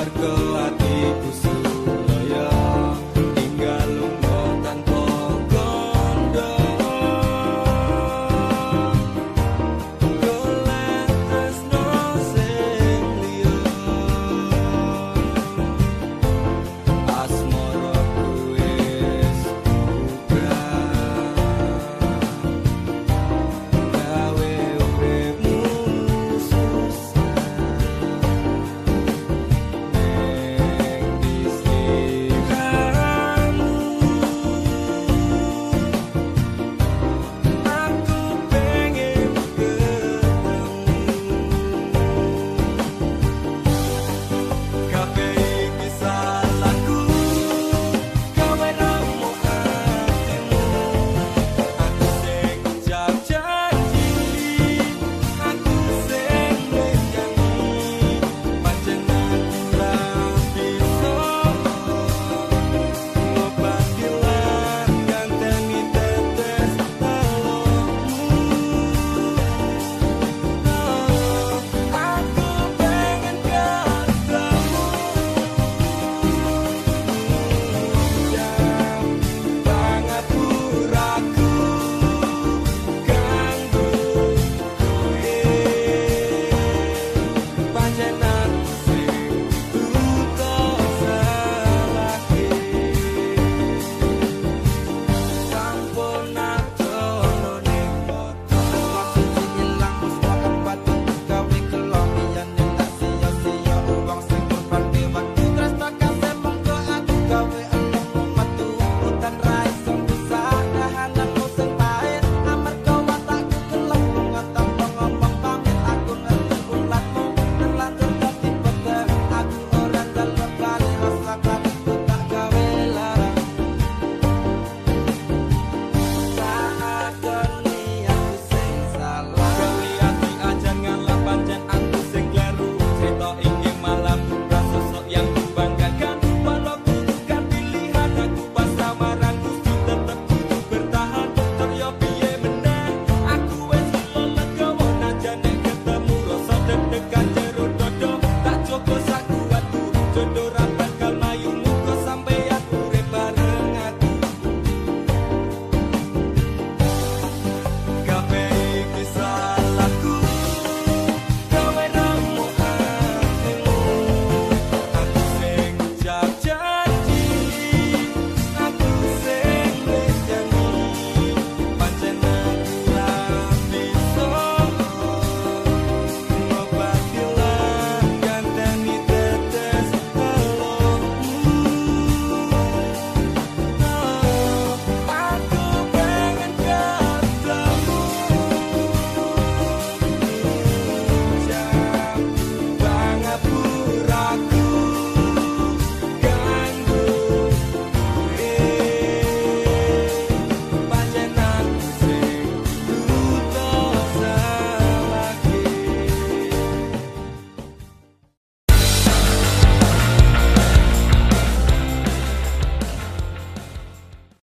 barco.